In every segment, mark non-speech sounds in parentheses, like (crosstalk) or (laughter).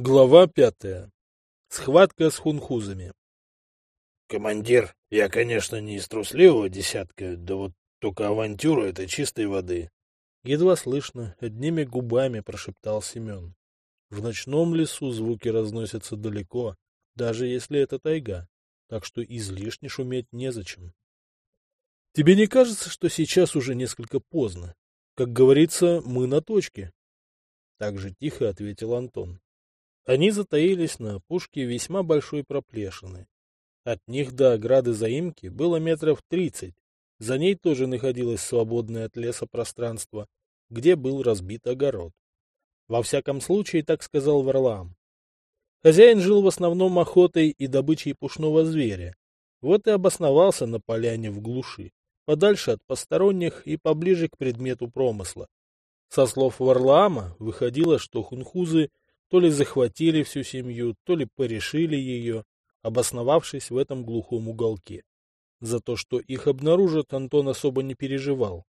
Глава пятая. Схватка с хунхузами. Командир, я, конечно, не из трусливого десятка, да вот только авантюра — это чистой воды. Едва слышно, одними губами прошептал Семен. В ночном лесу звуки разносятся далеко, даже если это тайга, так что излишне шуметь незачем. Тебе не кажется, что сейчас уже несколько поздно? Как говорится, мы на точке. Так же тихо ответил Антон. Они затаились на опушке весьма большой проплешины. От них до ограды заимки было метров тридцать. За ней тоже находилось свободное от леса пространство, где был разбит огород. Во всяком случае, так сказал Варлам. Хозяин жил в основном охотой и добычей пушного зверя. Вот и обосновался на поляне в глуши, подальше от посторонних и поближе к предмету промысла. Со слов Варлаама выходило, что хунхузы то ли захватили всю семью, то ли порешили ее, обосновавшись в этом глухом уголке. За то, что их обнаружат, Антон особо не переживал.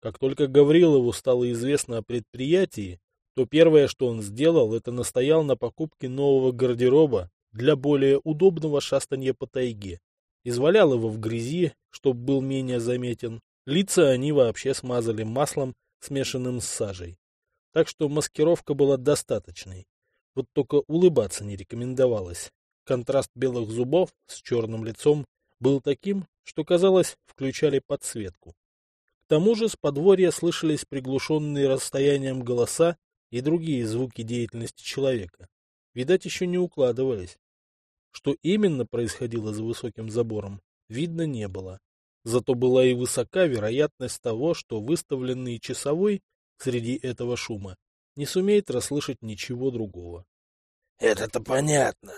Как только Гаврилову стало известно о предприятии, то первое, что он сделал, это настоял на покупке нового гардероба для более удобного шастания по тайге. Извалял его в грязи, чтобы был менее заметен. Лица они вообще смазали маслом, смешанным с сажей. Так что маскировка была достаточной. Вот только улыбаться не рекомендовалось. Контраст белых зубов с черным лицом был таким, что, казалось, включали подсветку. К тому же с подворья слышались приглушенные расстоянием голоса и другие звуки деятельности человека. Видать, еще не укладывались. Что именно происходило за высоким забором, видно не было. Зато была и высока вероятность того, что выставленный часовой среди этого шума не сумеет расслышать ничего другого. — Это-то понятно.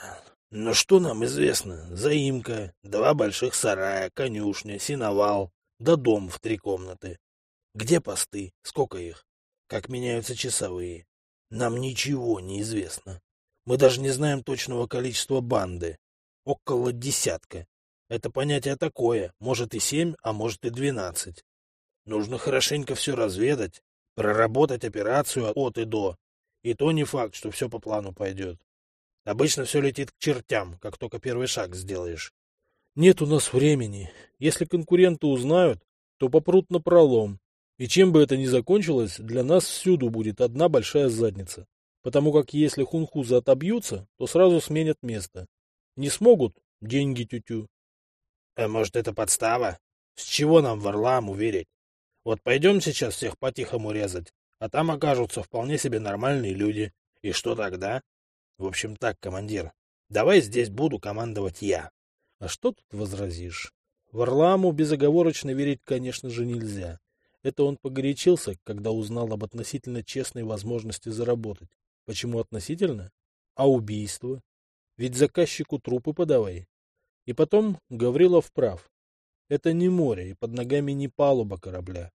Но что нам известно? Заимка, два больших сарая, конюшня, синовал, да дом в три комнаты. Где посты? Сколько их? Как меняются часовые? Нам ничего не известно. Мы даже не знаем точного количества банды. Около десятка. Это понятие такое, может и семь, а может и двенадцать. Нужно хорошенько все разведать, проработать операцию от и до. И то не факт, что все по плану пойдет. Обычно все летит к чертям, как только первый шаг сделаешь. Нет у нас времени. Если конкуренты узнают, то попрут на пролом. И чем бы это ни закончилось, для нас всюду будет одна большая задница. Потому как если хунхузы отобьются, то сразу сменят место. Не смогут — деньги тютю. А может, это подстава? С чего нам Варламу верить? Вот пойдем сейчас всех по-тихому резать, а там окажутся вполне себе нормальные люди. И что тогда? В общем так, командир, давай здесь буду командовать я. А что тут возразишь? Варламу безоговорочно верить, конечно же, нельзя. Это он погорячился, когда узнал об относительно честной возможности заработать. Почему относительно? А убийство? Ведь заказчику трупы подавай. И потом Гаврилов прав. Это не море, и под ногами не палуба корабля.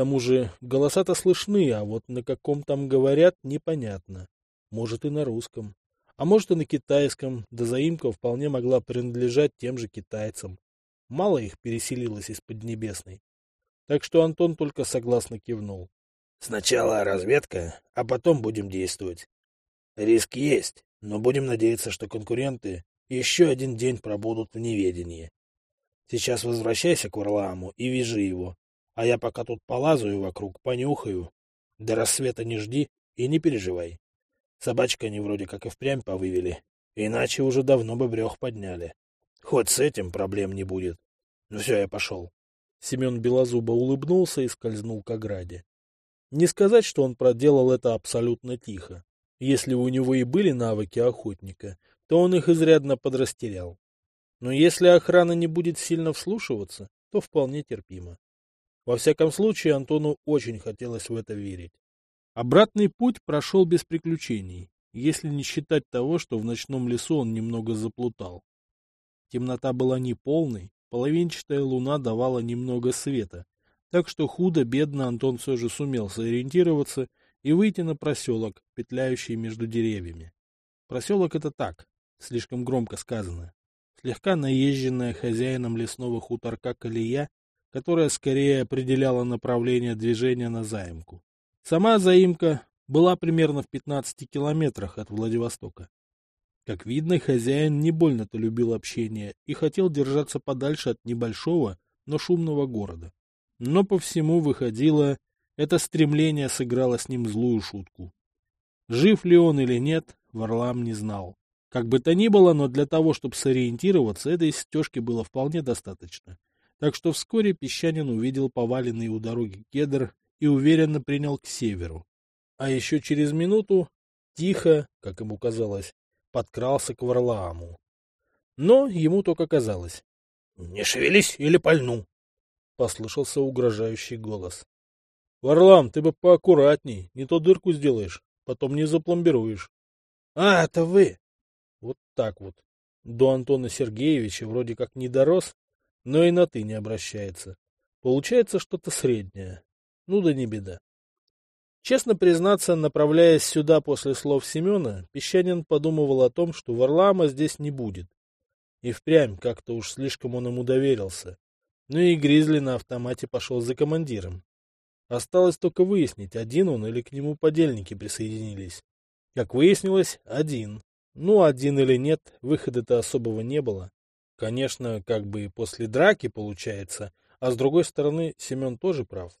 Тому же голоса-то слышны, а вот на каком там говорят, непонятно. Может и на русском. А может и на китайском, да заимка вполне могла принадлежать тем же китайцам. Мало их переселилось из Поднебесной. Так что Антон только согласно кивнул. Сначала разведка, а потом будем действовать. Риск есть, но будем надеяться, что конкуренты еще один день пробудут в неведении. Сейчас возвращайся к Варлааму и вяжи его, а я пока тут полазаю вокруг, понюхаю. До рассвета не жди и не переживай. Собачка они вроде как и впрямь повывели, иначе уже давно бы брех подняли. Хоть с этим проблем не будет. Ну все, я пошел. Семен Белозуба улыбнулся и скользнул к ограде. Не сказать, что он проделал это абсолютно тихо. Если у него и были навыки охотника, то он их изрядно подрастерял. Но если охрана не будет сильно вслушиваться, то вполне терпимо. Во всяком случае, Антону очень хотелось в это верить. Обратный путь прошел без приключений, если не считать того, что в ночном лесу он немного заплутал. Темнота была не полной, половинчатая луна давала немного света, так что худо-бедно Антон все же сумел сориентироваться и выйти на проселок, петляющий между деревьями. Проселок это так, слишком громко сказано. Слегка наезженная хозяином лесного хуторка колея, которая скорее определяла направление движения на заимку. Сама заимка была примерно в 15 километрах от Владивостока. Как видно, хозяин не больно-то любил общение и хотел держаться подальше от небольшого, но шумного города. Но по всему выходило, это стремление сыграло с ним злую шутку. Жив ли он или нет, Варлам не знал. Как бы то ни было, но для того, чтобы сориентироваться, этой стежки было вполне достаточно. Так что вскоре песчанин увидел поваленный у дороги кедр и уверенно принял к северу. А еще через минуту, тихо, как ему казалось, подкрался к Варлааму. Но ему только казалось. — Не шевелись или пальну! — послышался угрожающий голос. — Варлам, ты бы поаккуратней, не то дырку сделаешь, потом не запломбируешь. — А, это вы! Вот так вот. До Антона Сергеевича вроде как не дорос, но и на «ты» не обращается. Получается что-то среднее. Ну да не беда. Честно признаться, направляясь сюда после слов Семена, Песчанин подумывал о том, что Варлама здесь не будет. И впрямь как-то уж слишком он ему доверился. Ну и Гризли на автомате пошел за командиром. Осталось только выяснить, один он или к нему подельники присоединились. Как выяснилось, один. Ну, один или нет, выхода-то особого не было. Конечно, как бы и после драки получается, а с другой стороны, Семен тоже прав.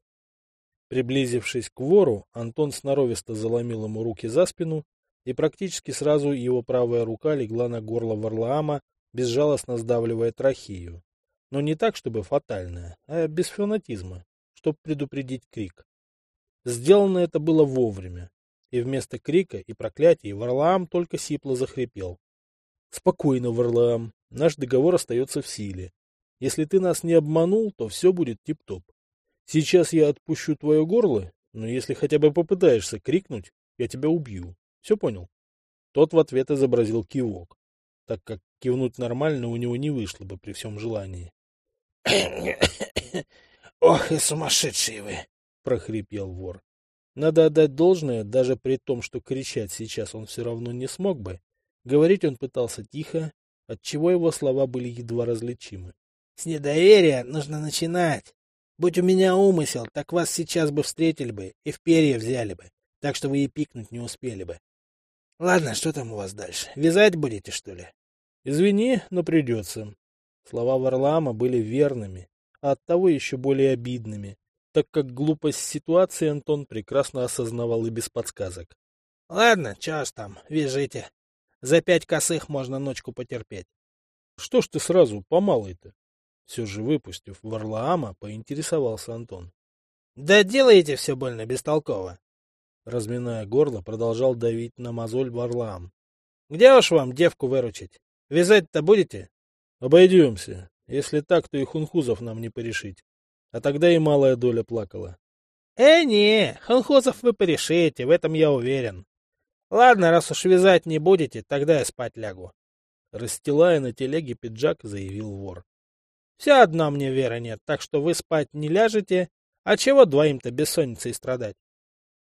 Приблизившись к вору, Антон сноровисто заломил ему руки за спину, и практически сразу его правая рука легла на горло Варлаама, безжалостно сдавливая трахею. Но не так, чтобы фатальная, а без фанатизма, чтобы предупредить крик. Сделано это было вовремя, и вместо крика и проклятий Варлаам только сипло захрипел. — Спокойно, Варлаам, наш договор остается в силе. Если ты нас не обманул, то все будет тип-топ. Сейчас я отпущу твое горло, но если хотя бы попытаешься крикнуть, я тебя убью. Все понял? Тот в ответ изобразил кивок, так как кивнуть нормально у него не вышло бы при всем желании. (coughs) — Ох и сумасшедшие вы! — прохрипел вор. Надо отдать должное, даже при том, что кричать сейчас он все равно не смог бы. Говорить он пытался тихо, отчего его слова были едва различимы. — С недоверия нужно начинать. Будь у меня умысел, так вас сейчас бы встретили бы и в перья взяли бы, так что вы и пикнуть не успели бы. Ладно, что там у вас дальше? Вязать будете, что ли? Извини, но придется. Слова Варлама были верными, а оттого еще более обидными, так как глупость ситуации Антон прекрасно осознавал и без подсказок. Ладно, чё ж там, вяжите. За пять косых можно ночку потерпеть. Что ж ты сразу по малой-то? Все же выпустив Варлаама, поинтересовался Антон. — Да делаете все больно бестолково. Разминая горло, продолжал давить на мозоль Варлаам. — Где уж вам девку выручить? Вязать-то будете? — Обойдемся. Если так, то и хунхузов нам не порешить. А тогда и малая доля плакала. — Э, не, хунхузов вы порешите, в этом я уверен. Ладно, раз уж вязать не будете, тогда я спать лягу. Расстилая на телеге пиджак, заявил вор. Все одно мне веры нет, так что вы спать не ляжете, а чего двоим-то бессонницей страдать?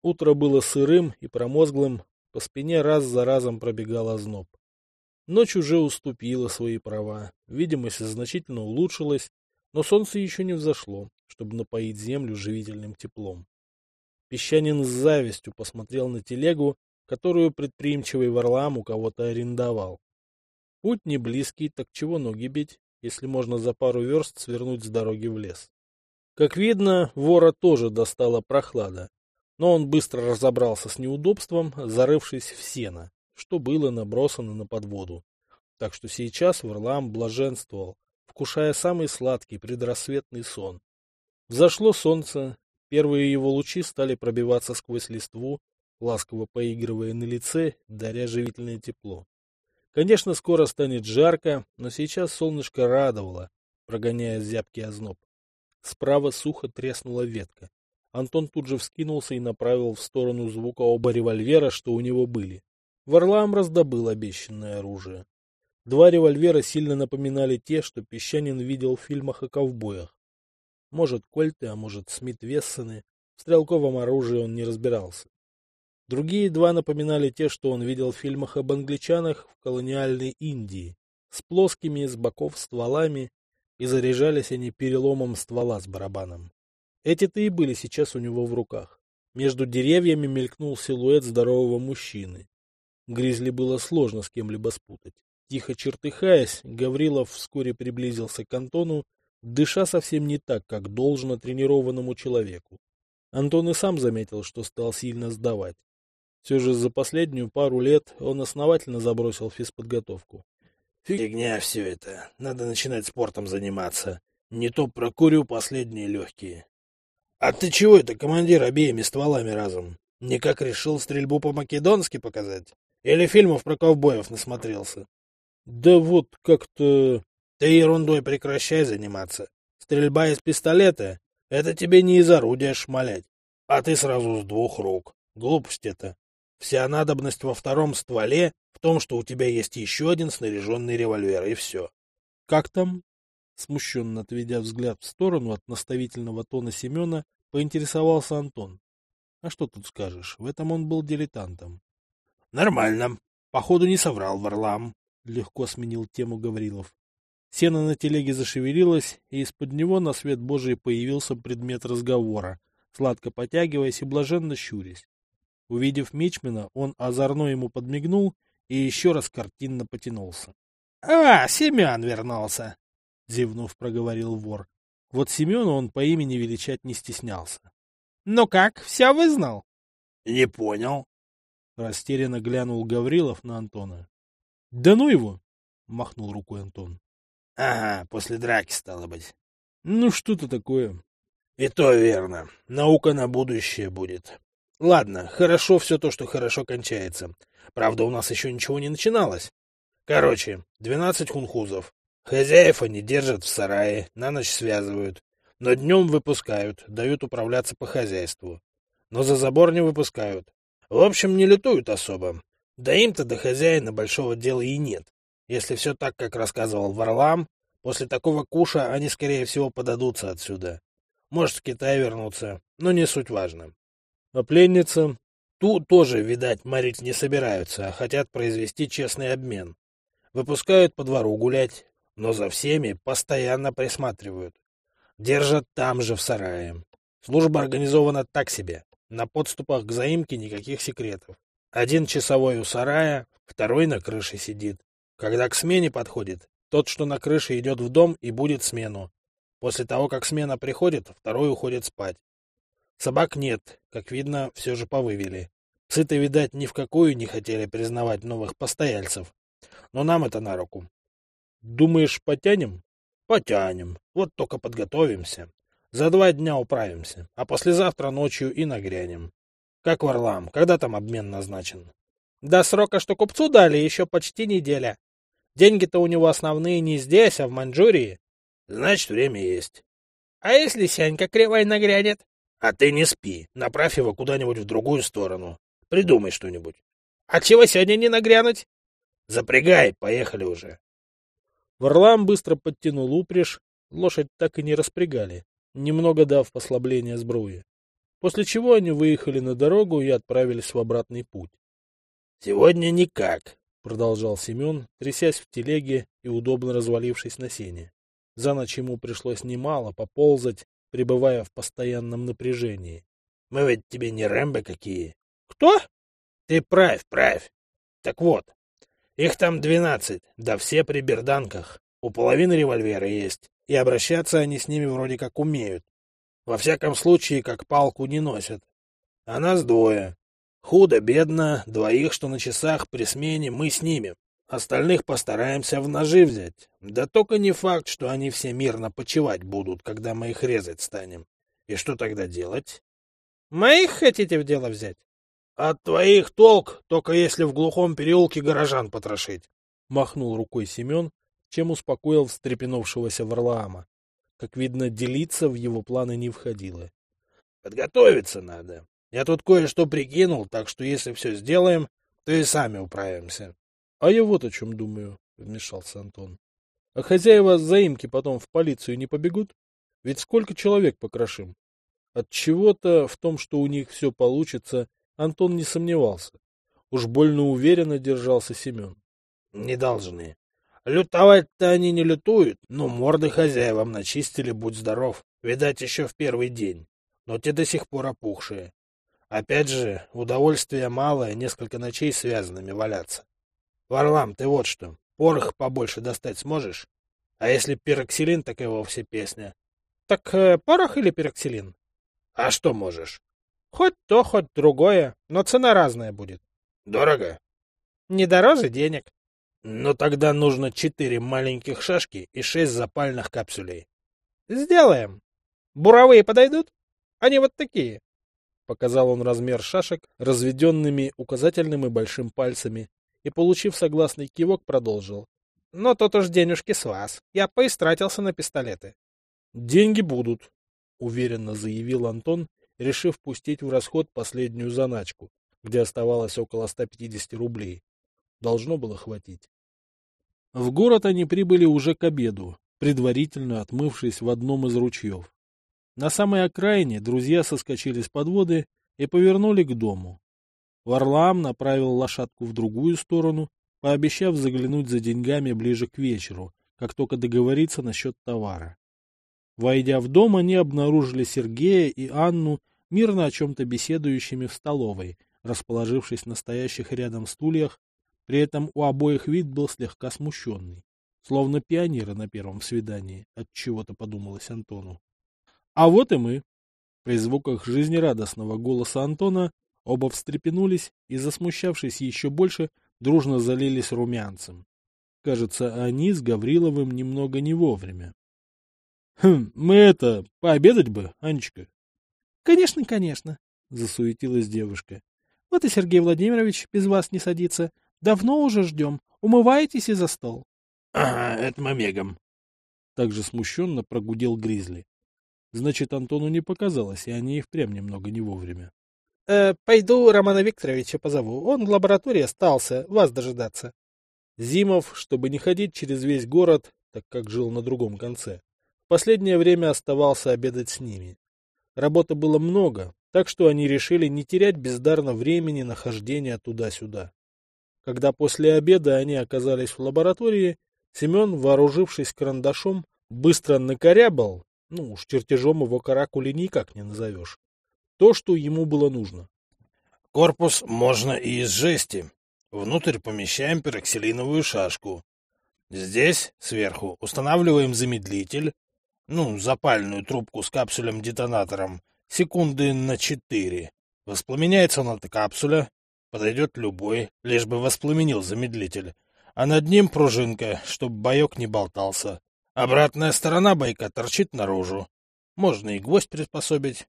Утро было сырым и промозглым, по спине раз за разом пробегал озноб. Ночь уже уступила свои права, видимость значительно улучшилась, но солнце еще не взошло, чтобы напоить землю живительным теплом. Песчанин с завистью посмотрел на телегу, которую предприимчивый Варлам у кого-то арендовал. Путь не близкий, так чего ноги бить? если можно за пару верст свернуть с дороги в лес. Как видно, вора тоже достала прохлада, но он быстро разобрался с неудобством, зарывшись в сено, что было набросано на подводу. Так что сейчас Варлам блаженствовал, вкушая самый сладкий предрассветный сон. Взошло солнце, первые его лучи стали пробиваться сквозь листву, ласково поигрывая на лице, даря живительное тепло. Конечно, скоро станет жарко, но сейчас солнышко радовало, прогоняя зябкий озноб. Справа сухо треснула ветка. Антон тут же вскинулся и направил в сторону звука оба револьвера, что у него были. Варлам раздобыл обещанное оружие. Два револьвера сильно напоминали те, что Песчанин видел в фильмах о ковбоях. Может, кольты, а может, Смит-Вессоны. В стрелковом оружии он не разбирался. Другие два напоминали те, что он видел в фильмах об англичанах в колониальной Индии, с плоскими с боков стволами, и заряжались они переломом ствола с барабаном. Эти-то и были сейчас у него в руках. Между деревьями мелькнул силуэт здорового мужчины. Гризли было сложно с кем-либо спутать. Тихо чертыхаясь, Гаврилов вскоре приблизился к Антону, дыша совсем не так, как должно тренированному человеку. Антон и сам заметил, что стал сильно сдавать. Все же за последнюю пару лет он основательно забросил физподготовку. Фигня все это. Надо начинать спортом заниматься. Не то прокурю последние легкие. А ты чего это, командир, обеими стволами разом? Никак решил стрельбу по-македонски показать? Или фильмов про ковбоев насмотрелся? Да вот как-то... Ты ерундой прекращай заниматься. Стрельба из пистолета — это тебе не из орудия шмалять. А ты сразу с двух рук. Глупость это. Вся надобность во втором стволе в том, что у тебя есть еще один снаряженный револьвер, и все. — Как там? Смущенно отведя взгляд в сторону от наставительного тона Семена, поинтересовался Антон. А что тут скажешь, в этом он был дилетантом. — Нормально. Походу не соврал Варлам. Легко сменил тему Гаврилов. Сено на телеге зашевелилось, и из-под него на свет Божий появился предмет разговора, сладко потягиваясь и блаженно щурясь. Увидев Мичмана, он озорно ему подмигнул и еще раз картинно потянулся. — А, Семен вернулся! — зевнув, проговорил вор. Вот Семена он по имени величать не стеснялся. — Ну как, все вызнал? — Не понял. Растерянно глянул Гаврилов на Антона. — Да ну его! — махнул рукой Антон. — Ага, после драки, стало быть. — Ну что-то такое. — И то верно. Наука на будущее будет. Ладно, хорошо все то, что хорошо кончается. Правда, у нас еще ничего не начиналось. Короче, двенадцать хунхузов. Хозяев они держат в сарае, на ночь связывают. Но днем выпускают, дают управляться по хозяйству. Но за забор не выпускают. В общем, не летуют особо. Да им-то до хозяина большого дела и нет. Если все так, как рассказывал Варлам, после такого куша они, скорее всего, подадутся отсюда. Может, в Китай вернуться, но не суть важно. А пленница? Ту тоже, видать, морить не собираются, а хотят произвести честный обмен. Выпускают по двору гулять, но за всеми постоянно присматривают. Держат там же в сарае. Служба организована так себе. На подступах к заимке никаких секретов. Один часовой у сарая, второй на крыше сидит. Когда к смене подходит, тот, что на крыше, идет в дом и будет смену. После того, как смена приходит, второй уходит спать. Собак нет, как видно, все же повывели. Псы-то, видать, ни в какую не хотели признавать новых постояльцев. Но нам это на руку. Думаешь, потянем? Потянем. Вот только подготовимся. За два дня управимся, а послезавтра ночью и нагрянем. Как Варлам, когда там обмен назначен? До срока, что купцу дали, еще почти неделя. Деньги-то у него основные не здесь, а в Маньчжурии. Значит, время есть. А если Сянька кривой нагрянет? А ты не спи, направь его куда-нибудь в другую сторону. Придумай что-нибудь. А чего сегодня не нагрянуть? Запрягай, поехали уже. Варлам быстро подтянул упряжь, лошадь так и не распрягали, немного дав послабление сбруи. После чего они выехали на дорогу и отправились в обратный путь. — Сегодня никак, — продолжал Семен, трясясь в телеге и удобно развалившись на сене. За ночь ему пришлось немало поползать, пребывая в постоянном напряжении. — Мы ведь тебе не Рэмбо какие. — Кто? — Ты правь, правь. Так вот, их там двенадцать, да все при берданках. У половины револьвера есть, и обращаться они с ними вроде как умеют. Во всяком случае, как палку не носят. А нас двое. Худо-бедно, двоих, что на часах при смене, мы снимем. Остальных постараемся в ножи взять. Да только не факт, что они все мирно почивать будут, когда мы их резать станем. И что тогда делать? Моих хотите в дело взять? От твоих толк, только если в глухом переулке горожан потрошить. Махнул рукой Семен, чем успокоил встрепенувшегося Варлаама. Как видно, делиться в его планы не входило. Подготовиться надо. Я тут кое-что прикинул, так что если все сделаем, то и сами управимся. А я вот о чем думаю, — вмешался Антон. А хозяева заимки потом в полицию не побегут? Ведь сколько человек покрошим? От чего-то в том, что у них все получится, Антон не сомневался. Уж больно уверенно держался Семен. Не должны. Лютовать-то они не лютуют, но морды хозяевам начистили, будь здоров. Видать, еще в первый день. Но те до сих пор опухшие. Опять же, удовольствие малое, несколько ночей связанными валяться. Варлам, ты вот что, порох побольше достать сможешь? А если пироксилин, так и вовсе песня. Так э, порох или пироксилин? А что можешь? Хоть то, хоть другое, но цена разная будет. Дорого? Не дороже денег. Но тогда нужно четыре маленьких шашки и шесть запальных капсулей. Сделаем. Буровые подойдут? Они вот такие. Показал он размер шашек, разведенными указательным и большим пальцами, и, получив согласный кивок, продолжил. Но тот уж денежки с вас. Я поистратился на пистолеты. Деньги будут, уверенно заявил Антон, решив пустить в расход последнюю заначку, где оставалось около 150 рублей. Должно было хватить. В город они прибыли уже к обеду, предварительно отмывшись в одном из ручьев. На самой окраине друзья соскочили с подводы и повернули к дому. Варлам направил лошадку в другую сторону, пообещав заглянуть за деньгами ближе к вечеру, как только договориться насчет товара. Войдя в дом, они обнаружили Сергея и Анну, мирно о чем-то беседующими в столовой, расположившись на стоящих рядом стульях, при этом у обоих вид был слегка смущенный, словно пионеры на первом свидании, от чего-то подумалось Антону. А вот и мы. При звуках жизнерадостного голоса Антона оба встрепенулись и, засмущавшись еще больше, дружно залились румянцем. Кажется, они с Гавриловым немного не вовремя. — Хм, мы это, пообедать бы, Анечка? — Конечно, конечно, — засуетилась девушка. — Вот и Сергей Владимирович без вас не садится. Давно уже ждем. Умываетесь и за стол. — Ага, это мы мегом. Также смущенно прогудел Гризли. Значит, Антону не показалось, и они и впрямь немного не вовремя. Э, — Пойду Романа Викторовича позову. Он в лаборатории остался, вас дожидаться. Зимов, чтобы не ходить через весь город, так как жил на другом конце, в последнее время оставался обедать с ними. Работы было много, так что они решили не терять бездарно времени на хождение туда-сюда. Когда после обеда они оказались в лаборатории, Семен, вооружившись карандашом, быстро накорябал, ну уж чертежом его каракули никак не назовешь, то, что ему было нужно. Корпус можно и из жести. Внутрь помещаем пероксилиновую шашку. Здесь, сверху, устанавливаем замедлитель, ну, запальную трубку с капсулем-детонатором, секунды на четыре. Воспламеняется он от капсуля, подойдет любой, лишь бы воспламенил замедлитель, а над ним пружинка, чтобы боек не болтался. Обратная сторона байка торчит наружу. Можно и гвоздь приспособить.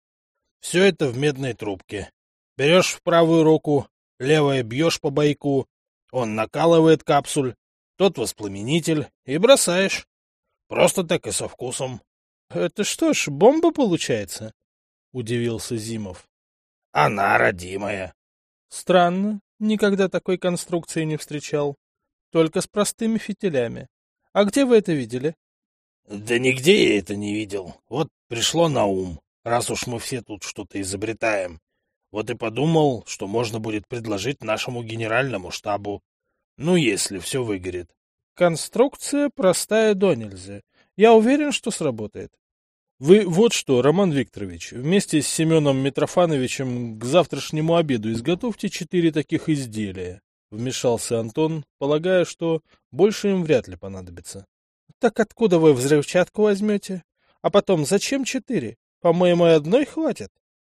Все это в медной трубке. Берешь в правую руку, левой бьешь по бойку, он накалывает капсуль, тот воспламенитель, и бросаешь. Просто так и со вкусом. — Это что ж, бомба получается? — удивился Зимов. — Она родимая. — Странно, никогда такой конструкции не встречал. Только с простыми фитилями. А где вы это видели? Да нигде я это не видел. Вот пришло на ум, раз уж мы все тут что-то изобретаем. Вот и подумал, что можно будет предложить нашему генеральному штабу. Ну, если все выгорит. Конструкция простая до нельзя. Я уверен, что сработает. Вы вот что, Роман Викторович, вместе с Семеном Митрофановичем к завтрашнему обеду изготовьте четыре таких изделия. Вмешался Антон, полагая, что больше им вряд ли понадобится. Так откуда вы взрывчатку возьмете? А потом, зачем четыре? По-моему, одной хватит.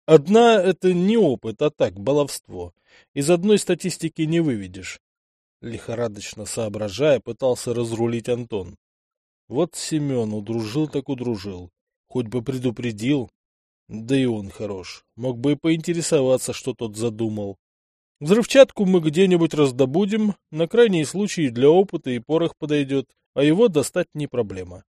Одна — это не опыт, а так, баловство. Из одной статистики не выведешь. Лихорадочно соображая, пытался разрулить Антон. Вот Семен удружил так удружил. Хоть бы предупредил. Да и он хорош. Мог бы и поинтересоваться, что тот задумал. Взрывчатку мы где-нибудь раздобудем, на крайний случай для опыта и порох подойдет а его достать не проблема.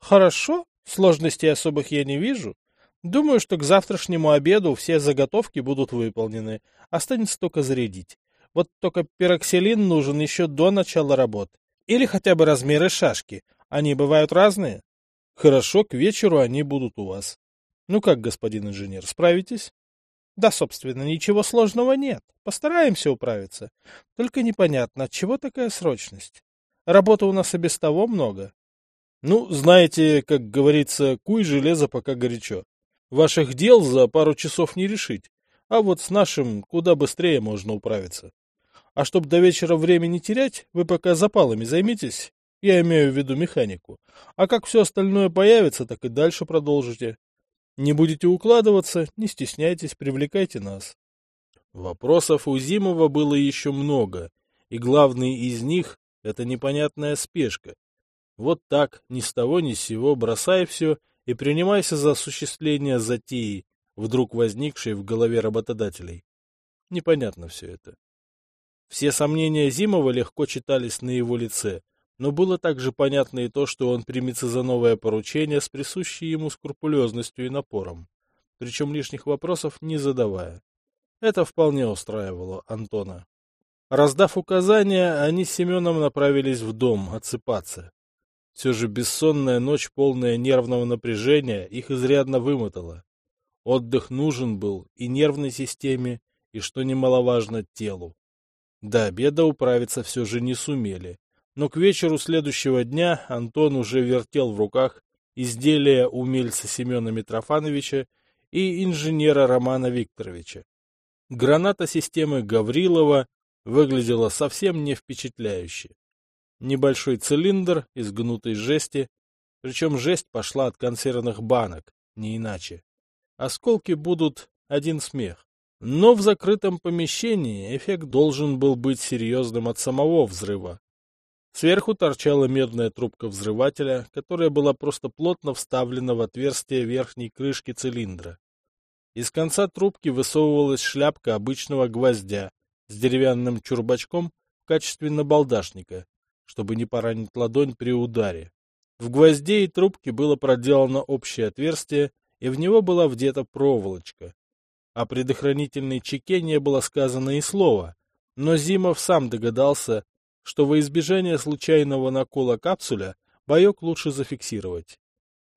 Хорошо, сложностей особых я не вижу. Думаю, что к завтрашнему обеду все заготовки будут выполнены. Останется только зарядить. Вот только пироксилин нужен еще до начала работ. Или хотя бы размеры шашки. Они бывают разные. Хорошо, к вечеру они будут у вас. Ну как, господин инженер, справитесь? Да, собственно, ничего сложного нет. Постараемся управиться. Только непонятно, от чего такая срочность. Работы у нас и без того много. Ну, знаете, как говорится, куй железо, пока горячо. Ваших дел за пару часов не решить, а вот с нашим куда быстрее можно управиться. А чтобы до вечера времени терять, вы пока запалами займитесь, я имею в виду механику. А как все остальное появится, так и дальше продолжите. Не будете укладываться, не стесняйтесь, привлекайте нас. Вопросов у Зимова было еще много, и главный из них — это непонятная спешка. Вот так, ни с того ни с сего, бросай все и принимайся за осуществление затеи, вдруг возникшей в голове работодателей. Непонятно все это. Все сомнения Зимова легко читались на его лице, но было также понятно и то, что он примется за новое поручение с присущей ему скрупулезностью и напором, причем лишних вопросов не задавая. Это вполне устраивало Антона. Раздав указания, они с Семеном направились в дом отсыпаться. Все же бессонная ночь, полная нервного напряжения, их изрядно вымотала. Отдых нужен был и нервной системе, и, что немаловажно, телу. До обеда управиться все же не сумели, но к вечеру следующего дня Антон уже вертел в руках изделия умельца Семена Митрофановича и инженера Романа Викторовича. Граната системы Гаврилова выглядела совсем не впечатляюще. Небольшой цилиндр из гнутой жести, причем жесть пошла от консервных банок, не иначе. Осколки будут один смех. Но в закрытом помещении эффект должен был быть серьезным от самого взрыва. Сверху торчала медная трубка взрывателя, которая была просто плотно вставлена в отверстие верхней крышки цилиндра. Из конца трубки высовывалась шляпка обычного гвоздя с деревянным чурбачком в качестве набалдашника, чтобы не поранить ладонь при ударе. В гвозде и трубке было проделано общее отверстие, и в него была вдета проволочка. О предохранительной чеке не было сказано и слова, но Зимов сам догадался, что во избежание случайного накола капсуля боек лучше зафиксировать.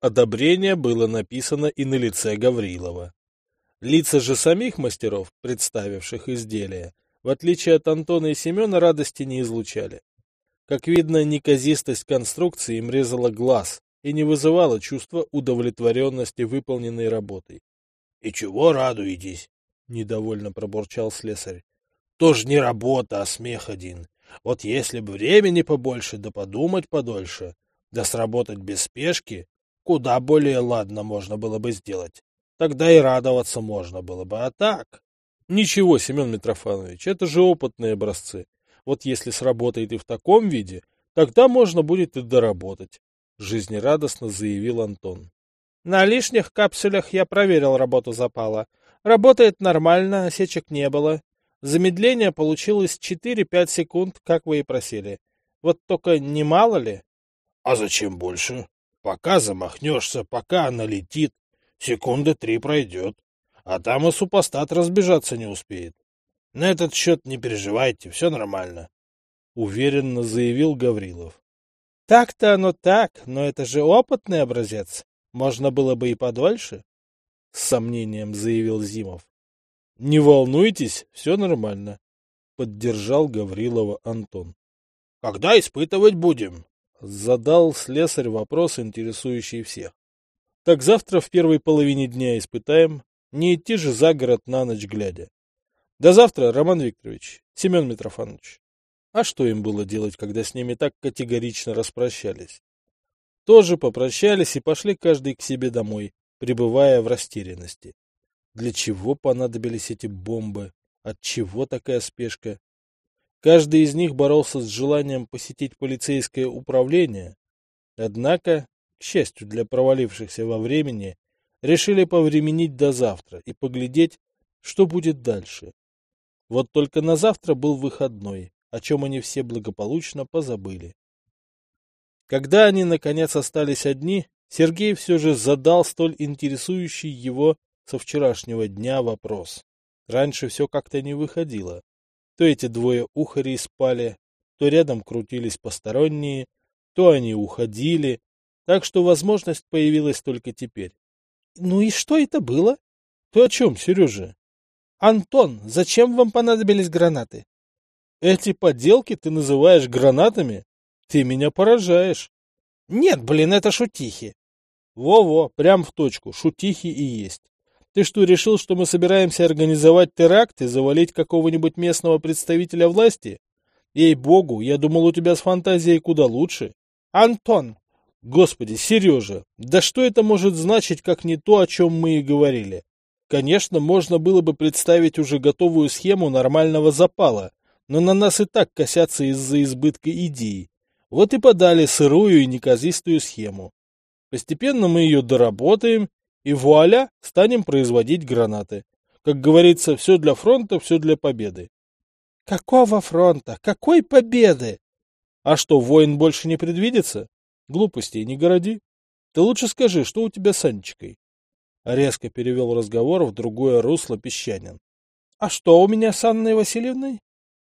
Одобрение было написано и на лице Гаврилова. Лица же самих мастеров, представивших изделия, в отличие от Антона и Семена, радости не излучали. Как видно, неказистость конструкции им резала глаз и не вызывала чувства удовлетворенности выполненной работой. — И чего радуетесь? — недовольно пробурчал слесарь. — Тоже не работа, а смех один. Вот если бы времени побольше, да подумать подольше, да сработать без спешки, куда более ладно можно было бы сделать. Тогда и радоваться можно было бы, а так... Ничего, Семен Митрофанович, это же опытные образцы. Вот если сработает и в таком виде, тогда можно будет и доработать, — жизнерадостно заявил Антон. На лишних капсулях я проверил работу запала. Работает нормально, осечек не было. Замедление получилось 4-5 секунд, как вы и просили. Вот только не мало ли? — А зачем больше? Пока замахнешься, пока она летит, секунды три пройдет. А там и супостат разбежаться не успеет. На этот счет не переживайте, все нормально. Уверенно заявил Гаврилов. Так-то оно так, но это же опытный образец. Можно было бы и подольше. С сомнением заявил Зимов. Не волнуйтесь, все нормально. Поддержал Гаврилова Антон. Когда испытывать будем? Задал слесарь вопрос, интересующий всех. Так завтра в первой половине дня испытаем. Не идти же за город на ночь глядя. До завтра, Роман Викторович, Семен Митрофанович. А что им было делать, когда с ними так категорично распрощались? Тоже попрощались и пошли каждый к себе домой, пребывая в растерянности. Для чего понадобились эти бомбы? От чего такая спешка? Каждый из них боролся с желанием посетить полицейское управление. Однако, к счастью для провалившихся во времени, решили повременить до завтра и поглядеть, что будет дальше. Вот только на завтра был выходной, о чем они все благополучно позабыли. Когда они, наконец, остались одни, Сергей все же задал столь интересующий его со вчерашнего дня вопрос. Раньше все как-то не выходило. То эти двое ухарей спали, то рядом крутились посторонние, то они уходили, так что возможность появилась только теперь. — Ну и что это было? — Ты о чем, Сережа? Антон, зачем вам понадобились гранаты? Эти подделки ты называешь гранатами? Ты меня поражаешь. Нет, блин, это шутихи. Во-во, прям в точку, шутихи и есть. Ты что, решил, что мы собираемся организовать теракт и завалить какого-нибудь местного представителя власти? Ей-богу, я думал, у тебя с фантазией куда лучше. Антон! Господи, Сережа, да что это может значить, как не то, о чем мы и говорили? Конечно, можно было бы представить уже готовую схему нормального запала, но на нас и так косятся из-за избытка идей. Вот и подали сырую и неказистую схему. Постепенно мы ее доработаем, и вуаля, станем производить гранаты. Как говорится, все для фронта, все для победы. Какого фронта? Какой победы? А что, войн больше не предвидится? Глупостей не городи. Ты лучше скажи, что у тебя с Анечкой? Резко перевел разговор в другое русло песчанин. А что у меня с Анной Васильевной?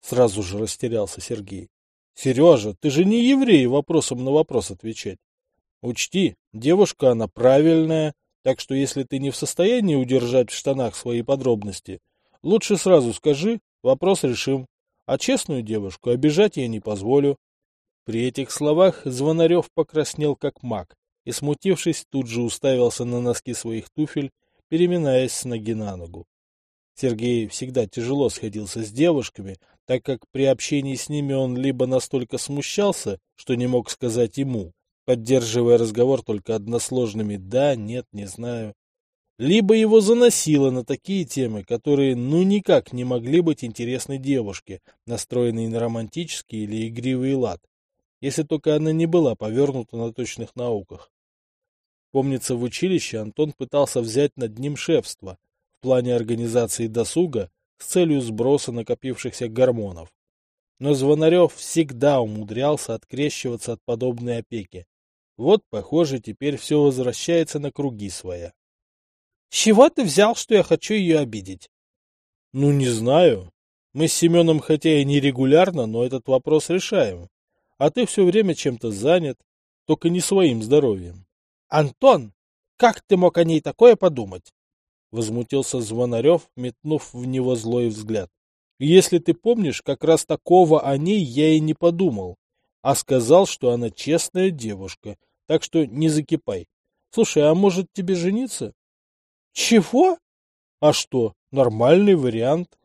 Сразу же растерялся Сергей. Сережа, ты же не еврей вопросом на вопрос отвечать. Учти, девушка она правильная, так что если ты не в состоянии удержать в штанах свои подробности, лучше сразу скажи, вопрос решим. А честную девушку обижать я не позволю. При этих словах Звонарев покраснел как маг и, смутившись, тут же уставился на носки своих туфель, переминаясь с ноги на ногу. Сергей всегда тяжело сходился с девушками, так как при общении с ними он либо настолько смущался, что не мог сказать ему, поддерживая разговор только односложными «да», «нет», «не знаю», либо его заносило на такие темы, которые ну никак не могли быть интересны девушке, настроенной на романтический или игривый лад, если только она не была повернута на точных науках. Помнится, в училище Антон пытался взять над ним шефство, плане организации досуга с целью сброса накопившихся гормонов. Но Звонарев всегда умудрялся открещиваться от подобной опеки. Вот, похоже, теперь все возвращается на круги своя. — чего ты взял, что я хочу ее обидеть? — Ну, не знаю. Мы с Семеном хотя и не регулярно, но этот вопрос решаем. А ты все время чем-то занят, только не своим здоровьем. — Антон, как ты мог о ней такое подумать? возмутился Звонарев, метнув в него злой взгляд. Если ты помнишь, как раз такого о ней я и не подумал, а сказал, что она честная девушка, так что не закипай. Слушай, а может тебе жениться? Чего? А что, нормальный вариант.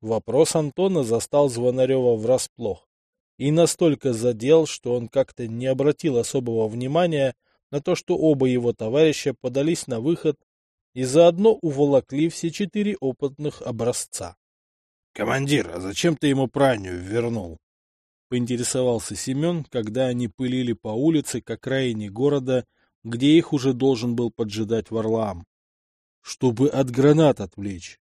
Вопрос Антона застал Звонарева врасплох и настолько задел, что он как-то не обратил особого внимания на то, что оба его товарища подались на выход и заодно уволокли все четыре опытных образца. — Командир, а зачем ты ему пранию вернул? — поинтересовался Семен, когда они пылили по улице к окраине города, где их уже должен был поджидать Варлам. — Чтобы от гранат отвлечь.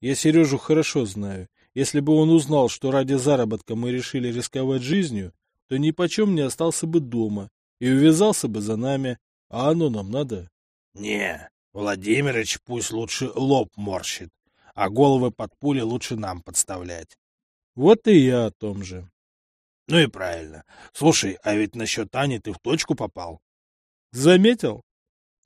Я Сережу хорошо знаю. Если бы он узнал, что ради заработка мы решили рисковать жизнью, то ни почем не остался бы дома и увязался бы за нами, а оно нам надо. — Не, Владимирыч пусть лучше лоб морщит, а головы под пули лучше нам подставлять. Вот и я о том же. Ну и правильно. Слушай, а ведь насчет Ани ты в точку попал. Заметил?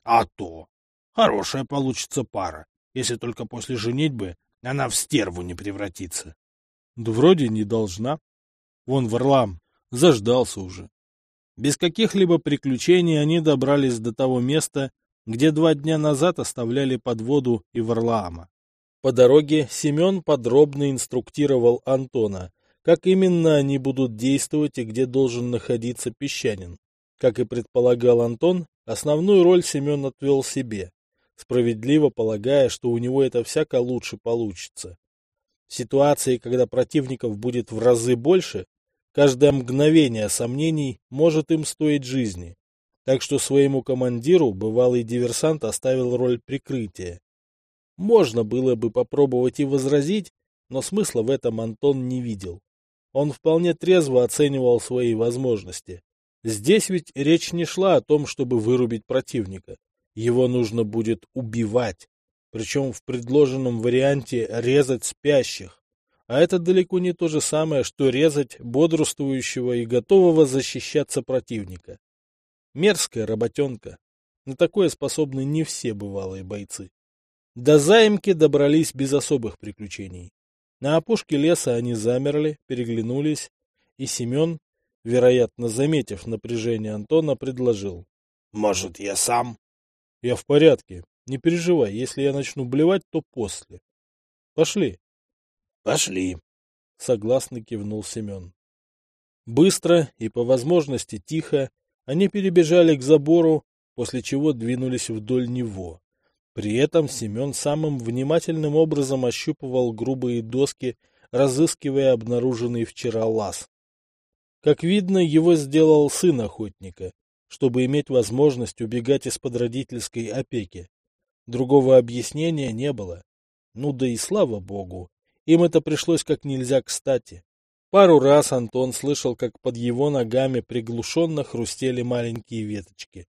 А то. Хорошая получится пара, если только после женитьбы она в стерву не превратится. Да вроде не должна. Вон Варлам заждался уже. Без каких-либо приключений они добрались до того места, где два дня назад оставляли подводу и Варлаама. По дороге Семен подробно инструктировал Антона, как именно они будут действовать и где должен находиться песчанин. Как и предполагал Антон, основную роль Семен отвел себе, справедливо полагая, что у него это всяко лучше получится. В ситуации, когда противников будет в разы больше, каждое мгновение сомнений может им стоить жизни так что своему командиру бывалый диверсант оставил роль прикрытия. Можно было бы попробовать и возразить, но смысла в этом Антон не видел. Он вполне трезво оценивал свои возможности. Здесь ведь речь не шла о том, чтобы вырубить противника. Его нужно будет убивать, причем в предложенном варианте резать спящих. А это далеко не то же самое, что резать бодрствующего и готового защищаться противника. Мерзкая работенка. На такое способны не все бывалые бойцы. До заимки добрались без особых приключений. На опушке леса они замерли, переглянулись, и Семен, вероятно, заметив напряжение Антона, предложил. — Может, я сам? — Я в порядке. Не переживай, если я начну блевать, то после. Пошли. Пошли. Согласно кивнул Семен. Быстро и по возможности тихо они перебежали к забору, после чего двинулись вдоль него. При этом Семен самым внимательным образом ощупывал грубые доски, разыскивая обнаруженный вчера лаз. Как видно, его сделал сын охотника, чтобы иметь возможность убегать из-под родительской опеки. Другого объяснения не было. Ну да и слава богу, им это пришлось как нельзя кстати. Пару раз Антон слышал, как под его ногами приглушенно хрустели маленькие веточки.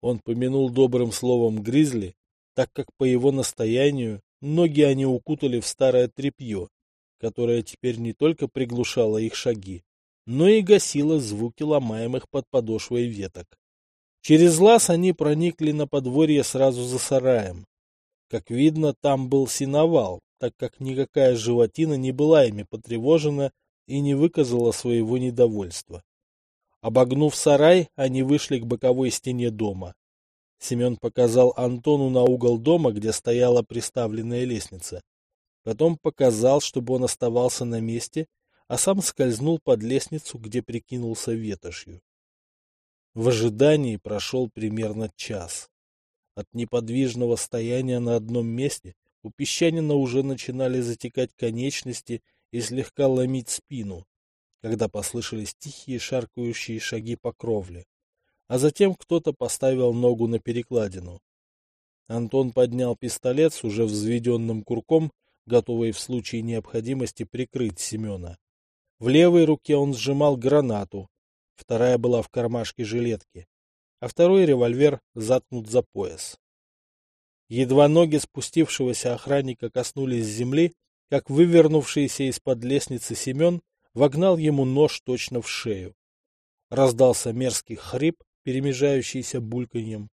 Он помянул добрым словом гризли, так как по его настоянию ноги они укутали в старое тряпье, которое теперь не только приглушало их шаги, но и гасило звуки ломаемых под подошвой веток. Через лаз они проникли на подворье сразу за сараем. Как видно, там был синовал, так как никакая животина не была ими потревожена и не выказала своего недовольства. Обогнув сарай, они вышли к боковой стене дома. Семен показал Антону на угол дома, где стояла приставленная лестница. Потом показал, чтобы он оставался на месте, а сам скользнул под лестницу, где прикинулся ветошью. В ожидании прошел примерно час. От неподвижного стояния на одном месте у песчанина уже начинали затекать конечности и слегка ломить спину, когда послышались тихие шаркающие шаги по кровле. А затем кто-то поставил ногу на перекладину. Антон поднял пистолет с уже взведенным курком, готовый в случае необходимости прикрыть Семена. В левой руке он сжимал гранату, вторая была в кармашке жилетки, а второй револьвер заткнут за пояс. Едва ноги спустившегося охранника коснулись земли, как вывернувшийся из-под лестницы Семен вогнал ему нож точно в шею. Раздался мерзкий хрип, перемежающийся бульканьем.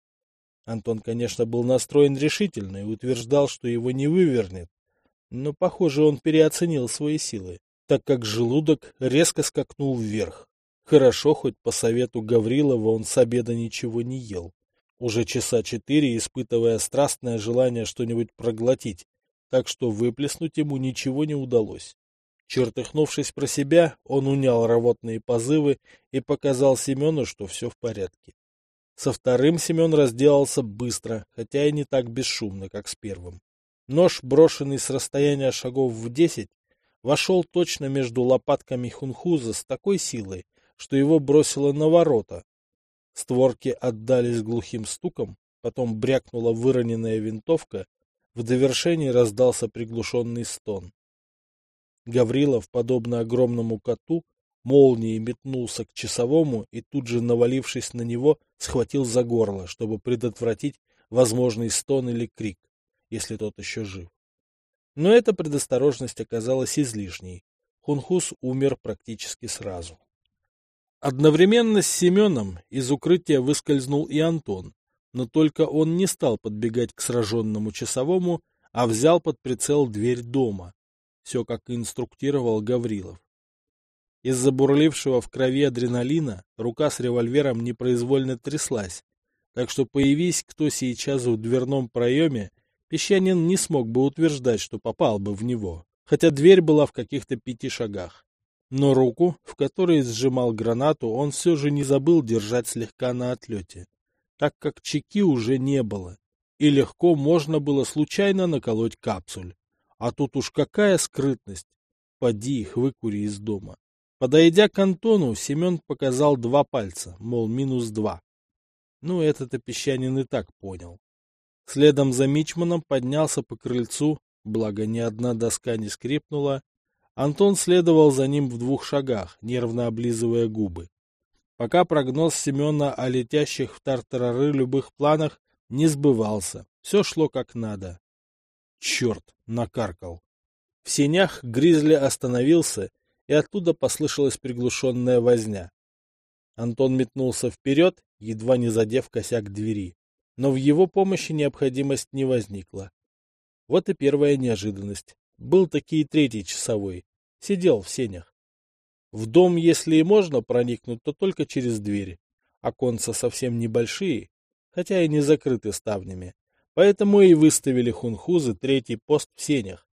Антон, конечно, был настроен решительно и утверждал, что его не вывернет, но, похоже, он переоценил свои силы, так как желудок резко скакнул вверх. Хорошо, хоть по совету Гаврилова он с обеда ничего не ел уже часа четыре испытывая страстное желание что-нибудь проглотить, так что выплеснуть ему ничего не удалось. Чертыхнувшись про себя, он унял рвотные позывы и показал Семену, что все в порядке. Со вторым Семен разделался быстро, хотя и не так бесшумно, как с первым. Нож, брошенный с расстояния шагов в десять, вошел точно между лопатками хунхуза с такой силой, что его бросило на ворота, Створки отдались глухим стуком, потом брякнула выроненная винтовка, в довершении раздался приглушенный стон. Гаврилов, подобно огромному коту, молнией метнулся к часовому и тут же, навалившись на него, схватил за горло, чтобы предотвратить возможный стон или крик, если тот еще жив. Но эта предосторожность оказалась излишней. Хунхус умер практически сразу. Одновременно с Семеном из укрытия выскользнул и Антон, но только он не стал подбегать к сраженному часовому, а взял под прицел дверь дома. Все, как инструктировал Гаврилов. Из-за бурлившего в крови адреналина рука с револьвером непроизвольно тряслась, так что появись кто сейчас в дверном проеме, Песчанин не смог бы утверждать, что попал бы в него, хотя дверь была в каких-то пяти шагах. Но руку, в которой сжимал гранату, он все же не забыл держать слегка на отлете, так как чеки уже не было, и легко можно было случайно наколоть капсуль. А тут уж какая скрытность! Поди их выкури из дома. Подойдя к Антону, Семен показал два пальца, мол, минус два. Ну, это-то песчанин и так понял. Следом за Мичманом поднялся по крыльцу, благо ни одна доска не скрипнула, Антон следовал за ним в двух шагах, нервно облизывая губы. Пока прогноз Семена о летящих в тартарары любых планах не сбывался, все шло как надо. Черт, накаркал. В сенях Гризли остановился, и оттуда послышалась приглушенная возня. Антон метнулся вперед, едва не задев косяк двери, но в его помощи необходимость не возникла. Вот и первая неожиданность. Был таки и третий часовой. Сидел в сенях. В дом, если и можно проникнуть, то только через двери. Оконца совсем небольшие, хотя и не закрыты ставнями. Поэтому и выставили хунхузы третий пост в сенях.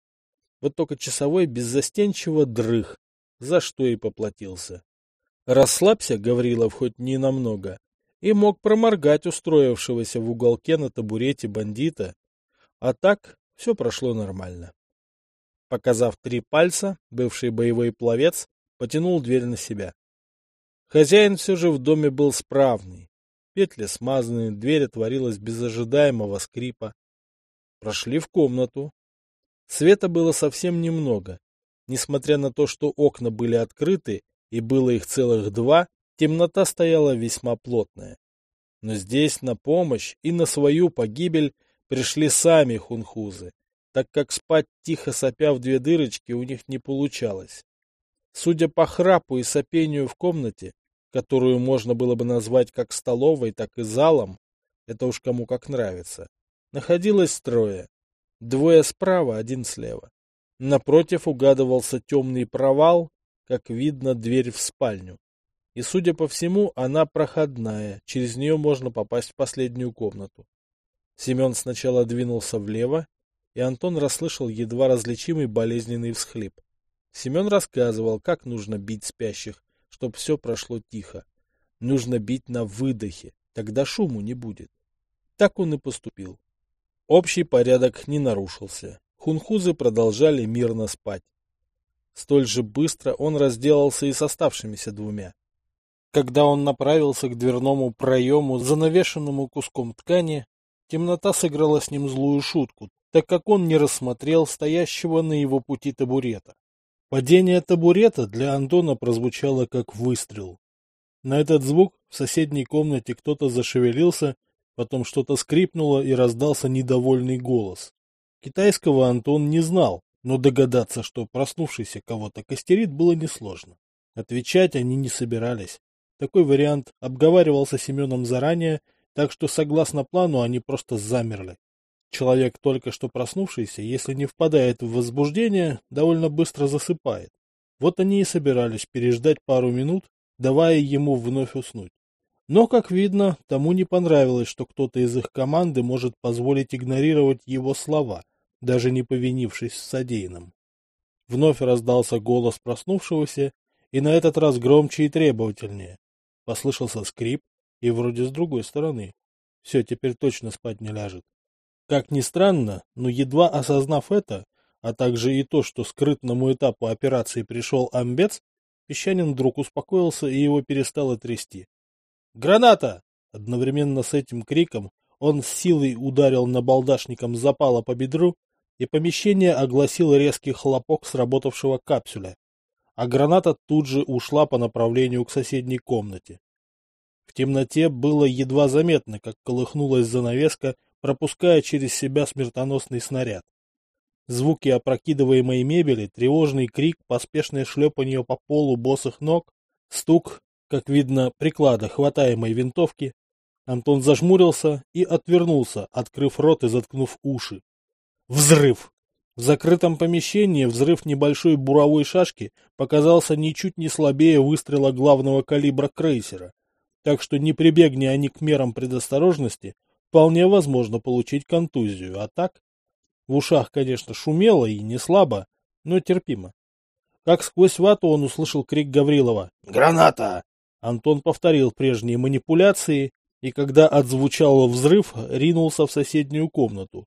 Вот только часовой беззастенчиво дрых, за что и поплатился. Расслабься, Гаврилов, хоть не намного, и мог проморгать устроившегося в уголке на табурете бандита. А так все прошло нормально. Показав три пальца, бывший боевой пловец потянул дверь на себя. Хозяин все же в доме был справный. Петли смазаны, дверь отворилась без ожидаемого скрипа. Прошли в комнату. Света было совсем немного. Несмотря на то, что окна были открыты, и было их целых два, темнота стояла весьма плотная. Но здесь на помощь и на свою погибель пришли сами хунхузы, так как спать тихо сопя в две дырочки у них не получалось. Судя по храпу и сопению в комнате, которую можно было бы назвать как столовой, так и залом, это уж кому как нравится, находилось трое. Двое справа, один слева. Напротив угадывался темный провал, как видно, дверь в спальню. И, судя по всему, она проходная, через нее можно попасть в последнюю комнату. Семен сначала двинулся влево, и Антон расслышал едва различимый болезненный всхлип. Семен рассказывал, как нужно бить спящих, чтобы все прошло тихо. Нужно бить на выдохе, тогда шуму не будет. Так он и поступил. Общий порядок не нарушился. Хунхузы продолжали мирно спать. Столь же быстро он разделался и с оставшимися двумя. Когда он направился к дверному проему, занавешенному куском ткани, темнота сыграла с ним злую шутку, так как он не рассмотрел стоящего на его пути табурета. Падение табурета для Антона прозвучало как выстрел. На этот звук в соседней комнате кто-то зашевелился, потом что-то скрипнуло и раздался недовольный голос. Китайского Антон не знал, но догадаться, что проснувшийся кого-то костерит, было несложно. Отвечать они не собирались. Такой вариант обговаривался Семеном заранее, так что, согласно плану, они просто замерли. Человек, только что проснувшийся, если не впадает в возбуждение, довольно быстро засыпает. Вот они и собирались переждать пару минут, давая ему вновь уснуть. Но, как видно, тому не понравилось, что кто-то из их команды может позволить игнорировать его слова, даже не повинившись в содеянном. Вновь раздался голос проснувшегося, и на этот раз громче и требовательнее. Послышался скрип, и вроде с другой стороны. Все, теперь точно спать не ляжет. Как ни странно, но едва осознав это, а также и то, что скрытному этапу операции пришел амбец, песчанин вдруг успокоился и его перестало трясти. «Граната!» Одновременно с этим криком он с силой ударил набалдашником запала по бедру, и помещение огласил резкий хлопок сработавшего капсюля, а граната тут же ушла по направлению к соседней комнате. В темноте было едва заметно, как колыхнулась занавеска пропуская через себя смертоносный снаряд. Звуки опрокидываемой мебели, тревожный крик, поспешное шлепанье по полу босых ног, стук, как видно, приклада хватаемой винтовки. Антон зажмурился и отвернулся, открыв рот и заткнув уши. Взрыв! В закрытом помещении взрыв небольшой буровой шашки показался ничуть не слабее выстрела главного калибра крейсера, так что не прибегни они к мерам предосторожности, вполне возможно получить контузию, а так? В ушах, конечно, шумело и не слабо, но терпимо. Как сквозь вату он услышал крик Гаврилова «Граната!». Антон повторил прежние манипуляции, и когда отзвучал взрыв, ринулся в соседнюю комнату.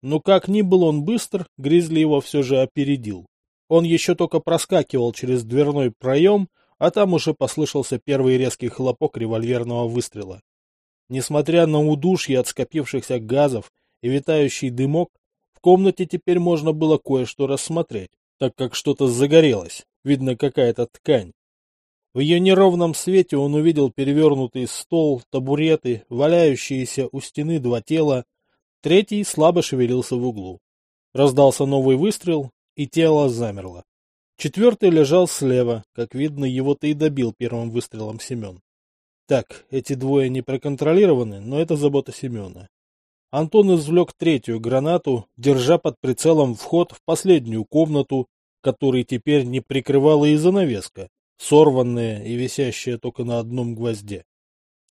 Но как ни был он быстр, Гризли его все же опередил. Он еще только проскакивал через дверной проем, а там уже послышался первый резкий хлопок револьверного выстрела. Несмотря на удушье от скопившихся газов и витающий дымок, в комнате теперь можно было кое-что рассмотреть, так как что-то загорелось, видно какая-то ткань. В ее неровном свете он увидел перевернутый стол, табуреты, валяющиеся у стены два тела, третий слабо шевелился в углу. Раздался новый выстрел, и тело замерло. Четвертый лежал слева, как видно, его-то и добил первым выстрелом Семен. Так, эти двое не проконтролированы, но это забота Семена. Антон извлек третью гранату, держа под прицелом вход в последнюю комнату, которой теперь не прикрывала и занавеска, сорванная и висящая только на одном гвозде.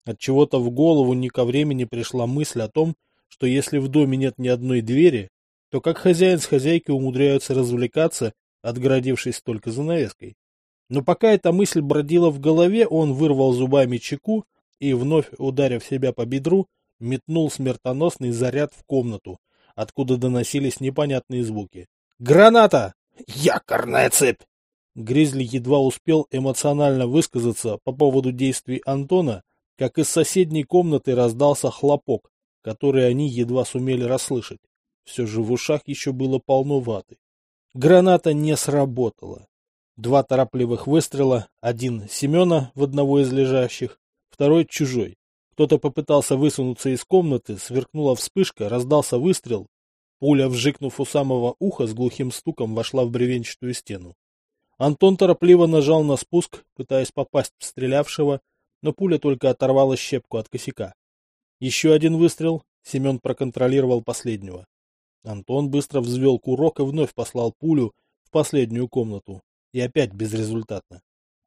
От чего то в голову не ко времени пришла мысль о том, что если в доме нет ни одной двери, то как хозяин с хозяйкой умудряются развлекаться, отгородившись только занавеской. Но пока эта мысль бродила в голове, он вырвал зубами чеку и, вновь ударив себя по бедру, метнул смертоносный заряд в комнату, откуда доносились непонятные звуки. «Граната!» «Якорная цепь!» Гризли едва успел эмоционально высказаться по поводу действий Антона, как из соседней комнаты раздался хлопок, который они едва сумели расслышать. Все же в ушах еще было полно ваты. Граната не сработала. Два торопливых выстрела, один Семена в одного из лежащих, второй чужой. Кто-то попытался высунуться из комнаты, сверкнула вспышка, раздался выстрел. Пуля, вжикнув у самого уха, с глухим стуком вошла в бревенчатую стену. Антон торопливо нажал на спуск, пытаясь попасть в стрелявшего, но пуля только оторвала щепку от косяка. Еще один выстрел, Семен проконтролировал последнего. Антон быстро взвел курок и вновь послал пулю в последнюю комнату. И опять безрезультатно.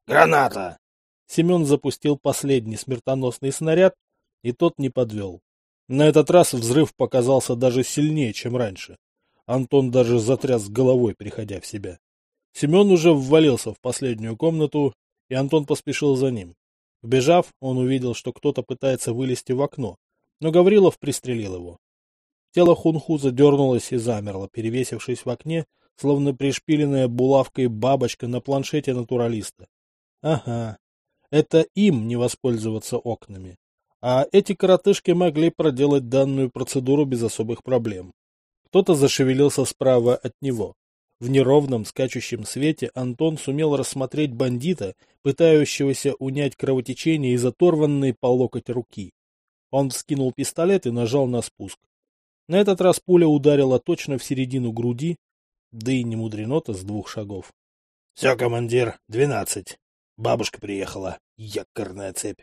«Граната!» Семен запустил последний смертоносный снаряд, и тот не подвел. На этот раз взрыв показался даже сильнее, чем раньше. Антон даже затряс головой, приходя в себя. Семен уже ввалился в последнюю комнату, и Антон поспешил за ним. Вбежав, он увидел, что кто-то пытается вылезти в окно, но Гаврилов пристрелил его. Тело Хунхуза дернулось и замерло, перевесившись в окне, словно пришпиленная булавкой бабочка на планшете натуралиста. Ага, это им не воспользоваться окнами. А эти коротышки могли проделать данную процедуру без особых проблем. Кто-то зашевелился справа от него. В неровном скачущем свете Антон сумел рассмотреть бандита, пытающегося унять кровотечение из оторванной по локоть руки. Он вскинул пистолет и нажал на спуск. На этот раз пуля ударила точно в середину груди, да и не мудрено-то с двух шагов. — Все, командир, двенадцать. Бабушка приехала. Якорная цепь.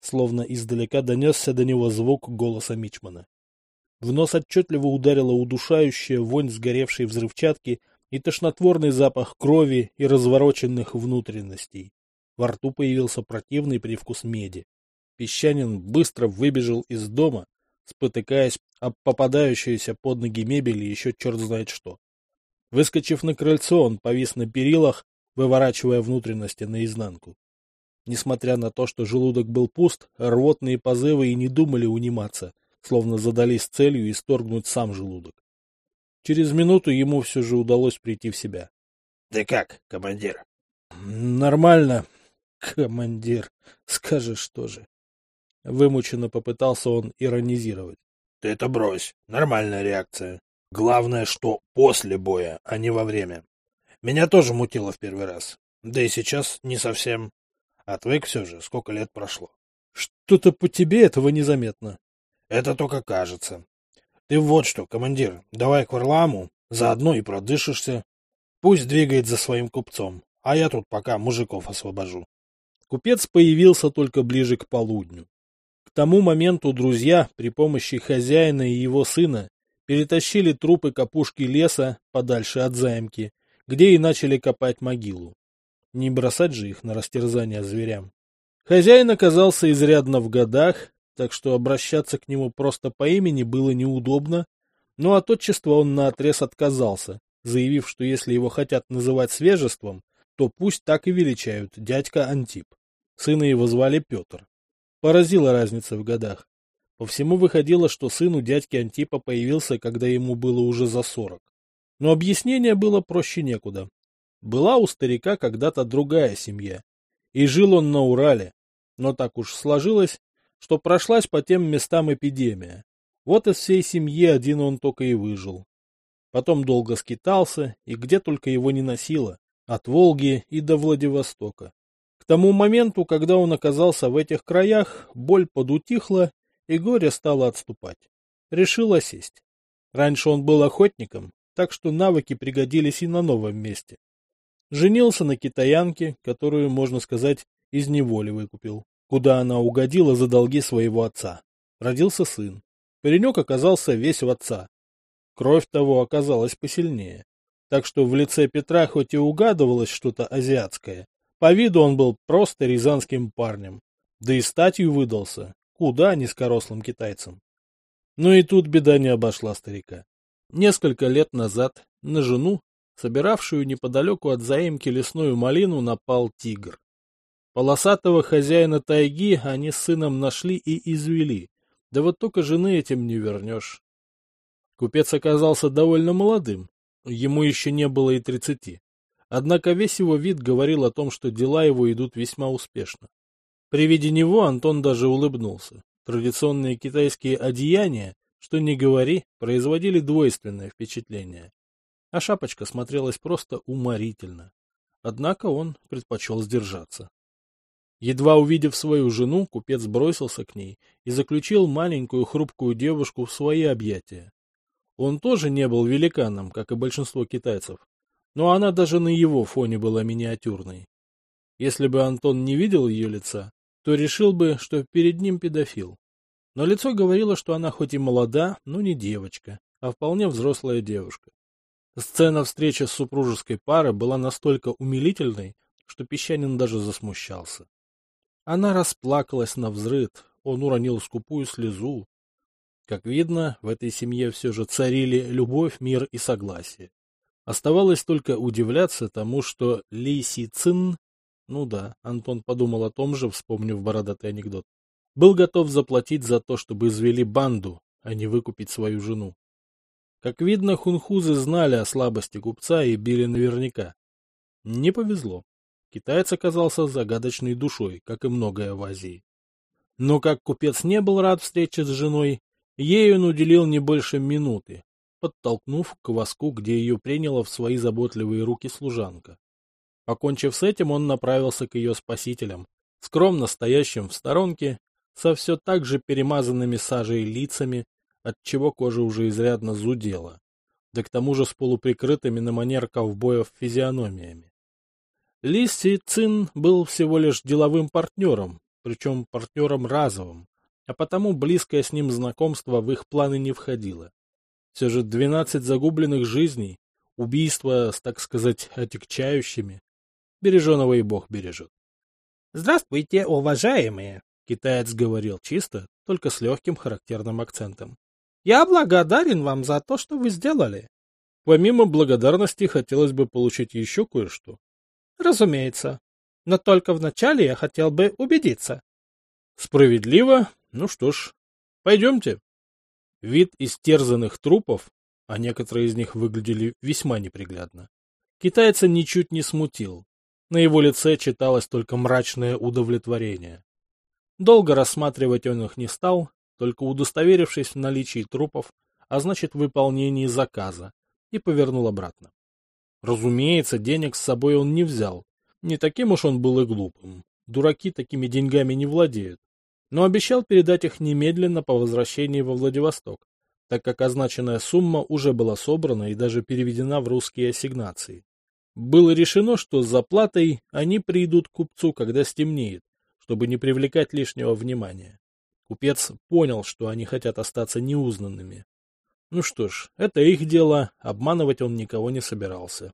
Словно издалека донесся до него звук голоса Мичмана. В нос отчетливо ударила удушающая вонь сгоревшей взрывчатки — и тошнотворный запах крови и развороченных внутренностей. Во рту появился противный привкус меди. Песчанин быстро выбежал из дома, спотыкаясь об попадающуюся под ноги мебели еще черт знает что. Выскочив на крыльцо, он повис на перилах, выворачивая внутренности наизнанку. Несмотря на то, что желудок был пуст, рвотные позывы и не думали униматься, словно задались целью исторгнуть сам желудок. Через минуту ему все же удалось прийти в себя. — Ты как, командир? — Нормально, командир. Скажешь тоже. Вымученно попытался он иронизировать. — Ты это брось. Нормальная реакция. Главное, что после боя, а не во время. Меня тоже мутило в первый раз. Да и сейчас не совсем. Отвык все же, сколько лет прошло. — Что-то по тебе этого незаметно. — Это только кажется. Ты вот что, командир, давай к Варламу, заодно и продышишься. Пусть двигает за своим купцом, а я тут пока мужиков освобожу. Купец появился только ближе к полудню. К тому моменту друзья при помощи хозяина и его сына перетащили трупы капушки леса подальше от заимки, где и начали копать могилу. Не бросать же их на растерзание зверям. Хозяин оказался изрядно в годах, так что обращаться к нему просто по имени было неудобно, но от отчества он наотрез отказался, заявив, что если его хотят называть свежеством, то пусть так и величают дядька Антип. Сына его звали Петр. Поразила разница в годах. По всему выходило, что сын у дядьки Антипа появился, когда ему было уже за сорок. Но объяснение было проще некуда. Была у старика когда-то другая семья, и жил он на Урале, но так уж сложилось, что прошлась по тем местам эпидемия. Вот из всей семьи один он только и выжил. Потом долго скитался, и где только его не носило, от Волги и до Владивостока. К тому моменту, когда он оказался в этих краях, боль подутихла, и горе стало отступать. Решил осесть. Раньше он был охотником, так что навыки пригодились и на новом месте. Женился на китаянке, которую, можно сказать, из неволи выкупил куда она угодила за долги своего отца. Родился сын. Паренек оказался весь в отца. Кровь того оказалась посильнее. Так что в лице Петра хоть и угадывалось что-то азиатское, по виду он был просто рязанским парнем. Да и статью выдался, куда низкорослым китайцам. Но и тут беда не обошла старика. Несколько лет назад на жену, собиравшую неподалеку от заимки лесную малину, напал тигр. Полосатого хозяина тайги они с сыном нашли и извели. Да вот только жены этим не вернешь. Купец оказался довольно молодым. Ему еще не было и тридцати. Однако весь его вид говорил о том, что дела его идут весьма успешно. При виде него Антон даже улыбнулся. Традиционные китайские одеяния, что не говори, производили двойственное впечатление. А шапочка смотрелась просто уморительно. Однако он предпочел сдержаться. Едва увидев свою жену, купец бросился к ней и заключил маленькую хрупкую девушку в свои объятия. Он тоже не был великаном, как и большинство китайцев, но она даже на его фоне была миниатюрной. Если бы Антон не видел ее лица, то решил бы, что перед ним педофил. Но лицо говорило, что она хоть и молода, но не девочка, а вполне взрослая девушка. Сцена встречи с супружеской парой была настолько умилительной, что Песчанин даже засмущался. Она расплакалась на взрыд, он уронил скупую слезу. Как видно, в этой семье все же царили любовь, мир и согласие. Оставалось только удивляться тому, что Ли Си Цин ну да, Антон подумал о том же, вспомнив бородатый анекдот. Был готов заплатить за то, чтобы извели банду, а не выкупить свою жену. Как видно, хунхузы знали о слабости купца и били наверняка. Не повезло. Китаец оказался загадочной душой, как и многое в Азии. Но как купец не был рад встрече с женой, ей он уделил не больше минуты, подтолкнув к воску, где ее приняла в свои заботливые руки служанка. Покончив с этим, он направился к ее спасителям, скромно стоящим в сторонке, со все так же перемазанными сажей лицами, отчего кожа уже изрядно зудела, да к тому же с полуприкрытыми на манер ковбоев физиономиями. Ли Си Цин был всего лишь деловым партнером, причем партнером разовым, а потому близкое с ним знакомство в их планы не входило. Все же двенадцать загубленных жизней, убийства с, так сказать, отягчающими, Береженого и Бог бережет. «Здравствуйте, уважаемые!» — китаец говорил чисто, только с легким характерным акцентом. «Я благодарен вам за то, что вы сделали». Помимо благодарности хотелось бы получить еще кое-что. Разумеется. Но только вначале я хотел бы убедиться. Справедливо? Ну что ж, пойдемте. Вид истерзанных трупов, а некоторые из них выглядели весьма неприглядно, китайца ничуть не смутил. На его лице читалось только мрачное удовлетворение. Долго рассматривать он их не стал, только удостоверившись в наличии трупов, а значит в выполнении заказа, и повернул обратно. Разумеется, денег с собой он не взял. Не таким уж он был и глупым. Дураки такими деньгами не владеют. Но обещал передать их немедленно по возвращении во Владивосток, так как означенная сумма уже была собрана и даже переведена в русские ассигнации. Было решено, что с заплатой они придут к купцу, когда стемнеет, чтобы не привлекать лишнего внимания. Купец понял, что они хотят остаться неузнанными. Ну что ж, это их дело, обманывать он никого не собирался.